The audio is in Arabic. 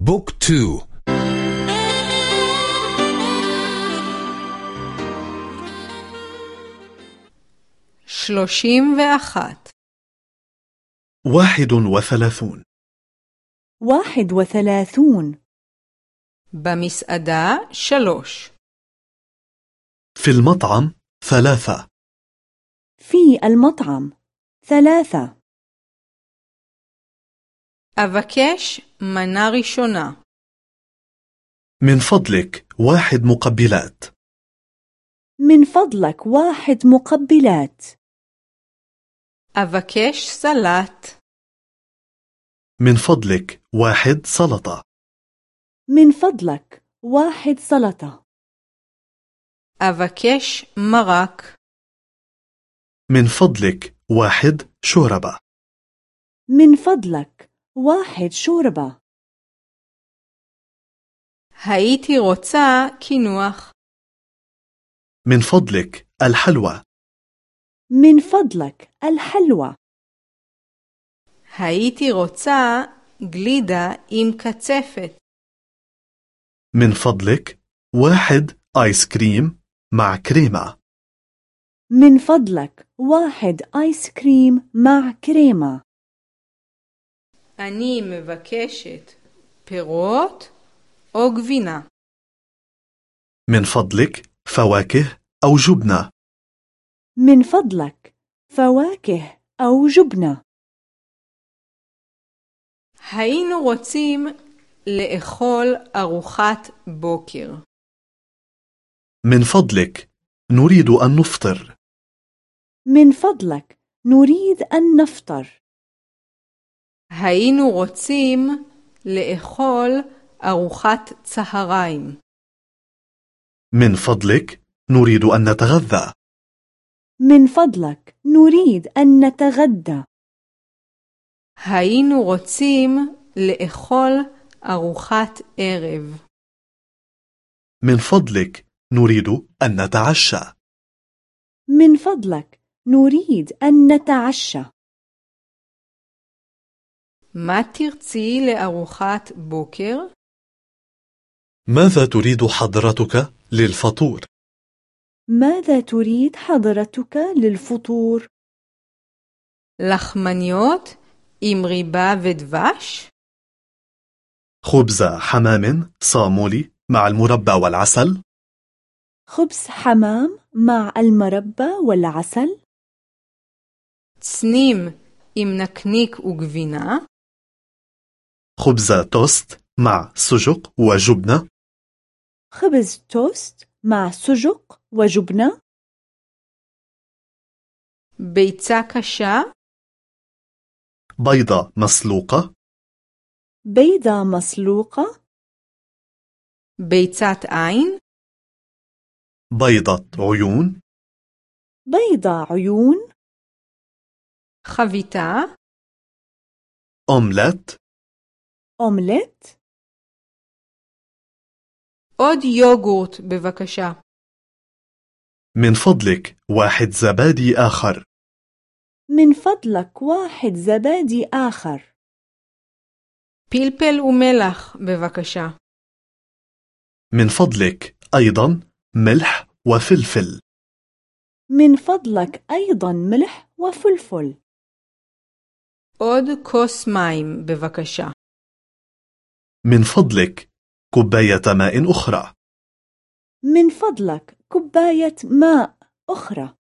بوك تو. شلوشيم وأخات واحد وثلاثون. واحد وثلاثون. بمسأدة شلوش في المطعم ثلاثة. في المطعم ثلاثة. أبكش מנה ראשונה من فضلك واحد مقبلات من فضلك واحد مقبلات أبكش سلات من فضلك واحد سلطة من فضلك واحد سلطة أبكش مرق من فضلك واحد شوربة من فضلك واحد شوربة הייתי רוצה קינוח من فضلك الحلوى من فضلك الحلوى הייתי רוצה גלידה עם קצפת من فضلك واحد آيس كريم مع كريمة من فضلك واحد آيس كريم مع كريمة אני מבקשת פירות או גבינה من فضلك فواكه أو جبنة من فضلك فواكه أو جبنة היינו רוצים לאכול ארוחת בוקר. من فضلك نريد أن نفطر من فضلك نريد أن نفطر היינו רוצים לאכול ארוחת צהריים. من فضلك نريد أن نتغذى من فضلك نريد أن نتغدى היינו רוצים לאכול ארוחת ערב. من فضلك نريد أن نتعشى من فضلك نريد أن نتعشى מה תרצי לארוחת בוקר? ماذا تريد حضرتك للفطور؟ ماذا تريد حضرتك للفطور؟ לחמניות עם ריבה ודבש? خبز حمام صامولي مع المربى والعسل خبز حمام مع المربى والعسل؟ צנים עם נקניק וגבינה? خبز توست مع سجق وجبنة. خبز توست مع سجق وجبنة. بيتزا كشا. بيضة مسلوقة. بيضة مسلوقة. بيتزات عين. بيضة عيون. بيضة عيون. خفيتا أملت أومليت؟ עוד יוגורט בבקשה. من فضلك واحد زبادي آخر من فضلك واحد زبادي آخر פלפל ומלח בבקשה. من فضلك أيضا ملح وفلفل من فضلك أيضا ملح وفلفل עוד כוס מים בבקשה. من فضلك كوباية ماء أخرى. من فضلك كوباية ماء أخرى.